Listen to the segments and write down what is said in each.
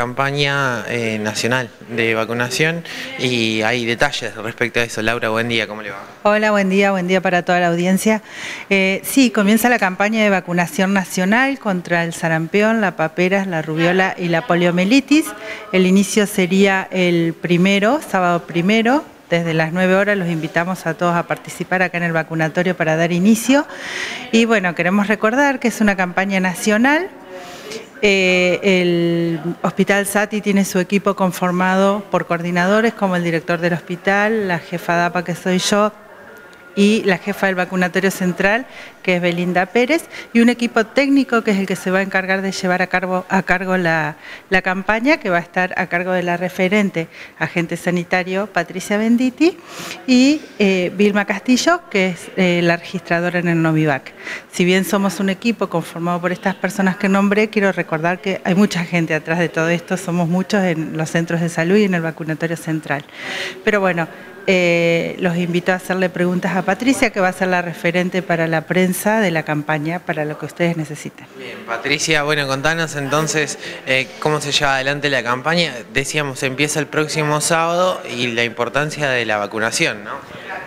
campaña eh, nacional de vacunación y hay detalles respecto a eso. Laura, buen día, ¿cómo le va? Hola, buen día, buen día para toda la audiencia. Eh, sí, comienza la campaña de vacunación nacional contra el sarampión, la paperas, la rubiola y la poliomielitis. El inicio sería el primero, sábado primero, desde las 9 horas los invitamos a todos a participar acá en el vacunatorio para dar inicio. Y bueno, queremos recordar que es una campaña nacional. Eh, el Hospital Sati tiene su equipo conformado por coordinadores como el director del hospital, la jefa DAPA que soy yo, y la jefa del vacunatorio central, que es Belinda Pérez, y un equipo técnico que es el que se va a encargar de llevar a cargo, a cargo la, campaña, que va a estar a cargo de la referente agente sanitario Patricia Benditi y eh, Vilma Castillo, que es eh, la registradora en el Novivac. Si bien somos un equipo conformado por estas personas que nombré, quiero recordar que hay mucha gente atrás de todo esto, somos muchos en los centros de salud y en el vacunatorio central. Pero bueno, eh, los invito a hacerle preguntas a Patricia, que va a ser la referente para la prensa de la campaña, para lo que ustedes necesiten. Bien, Patricia, bueno, contanos entonces eh, cómo se lleva adelante la campaña. Decíamos, empieza el próximo sábado y la importancia de la vacunación, ¿no?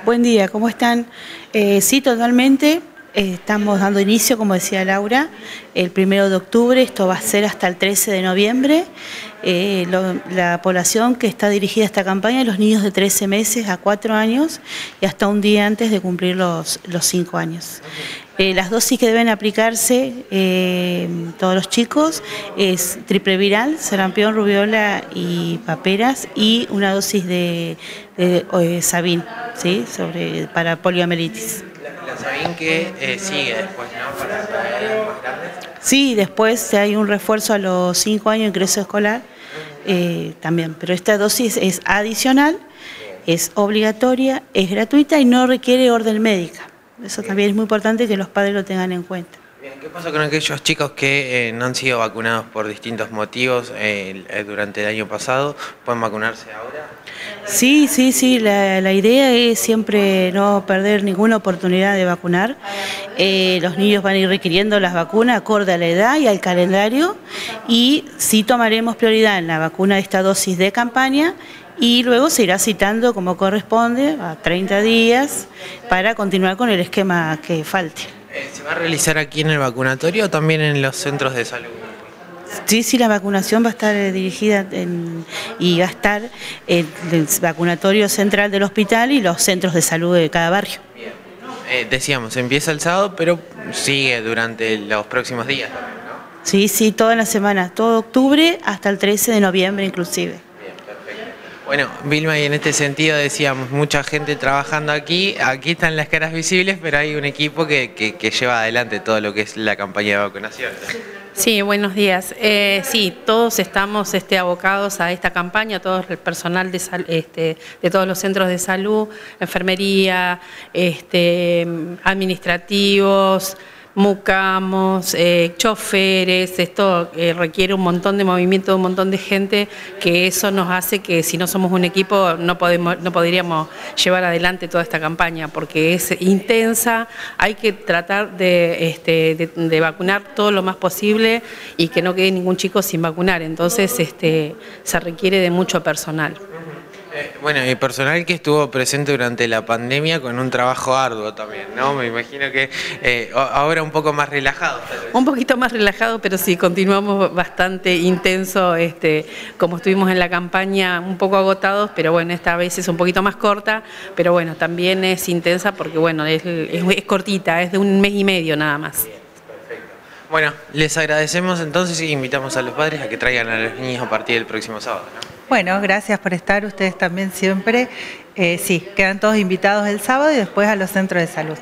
Buen día, ¿cómo están? Eh, sí, totalmente. Estamos dando inicio, como decía Laura, el primero de octubre, esto va a ser hasta el 13 de noviembre. Eh, la población que está dirigida a esta campaña los niños de 13 meses a 4 años y hasta un día antes de cumplir los, los 5 años. Eh, las dosis que deben aplicarse eh, todos los chicos es triple viral, sarampión, rubiola y paperas y una dosis de, de Sabin, ¿sí? Sobre, para poliomielitis. La, Sabin que sigue después, ¿no? Para, para más grandes. Sí, después hay un refuerzo a los 5 años de ingreso escolar eh, también, pero esta dosis es adicional, es obligatoria, es gratuita y no requiere orden médica. Eso también es muy importante que los padres lo tengan en cuenta. ¿Qué pasa con aquellos chicos que eh, no han sido vacunados por distintos motivos eh, durante el año pasado? ¿Pueden vacunarse ahora? Sí, sí, sí, la, idea es siempre no perder ninguna oportunidad de vacunar. Eh, los niños van a ir requiriendo las vacunas acorde a la edad y al calendario y sí tomaremos prioridad en la vacuna de esta dosis de campaña y luego se irá citando como corresponde a 30 días para continuar con el esquema que falte. ¿Se va a realizar aquí en el vacunatorio o también en los centros de salud? Sí, sí, la vacunación va a estar eh, dirigida y va a estar en el vacunatorio central del hospital y los centros de salud de cada barrio. Bien. Eh, decíamos, empieza el sábado, pero sigue durante los próximos días también, ¿no? Sí, sí, toda la semana, todo octubre hasta el 13 de noviembre inclusive. Bueno, Vilma, y en este sentido decíamos, mucha gente trabajando aquí, aquí están las caras visibles, pero hay un equipo que, lleva adelante todo lo que es la campaña de vacunación. Sí, buenos días. Eh, sí, todos estamos este, abocados a esta campaña, todo el personal de, este, de todos los centros de salud, enfermería, este, administrativos, mucamos, eh, choferes, esto eh, requiere un montón de movimiento de un montón de gente, que eso nos hace que si no somos un equipo no, podemos, no podríamos llevar adelante toda esta campaña, porque es intensa, hay que tratar de, este, de, vacunar todo lo más posible y que no quede ningún chico sin vacunar, entonces este, se requiere de mucho personal. Bueno, y personal que estuvo presente durante la pandemia con un trabajo arduo también, ¿no? Me imagino que eh, ahora un poco más relajado. Un poquito más relajado, pero sí, continuamos bastante intenso, este, como estuvimos en la campaña, un poco agotados, pero bueno, esta vez es un poquito más corta, pero bueno, también es intensa porque bueno, es, cortita, es de un mes y medio nada más. Bueno, les agradecemos entonces y invitamos a los padres a que traigan a los niños a partir del próximo sábado. Bueno, gracias por estar ustedes también siempre. Eh, sí, quedan todos invitados el sábado y después a los centros de salud.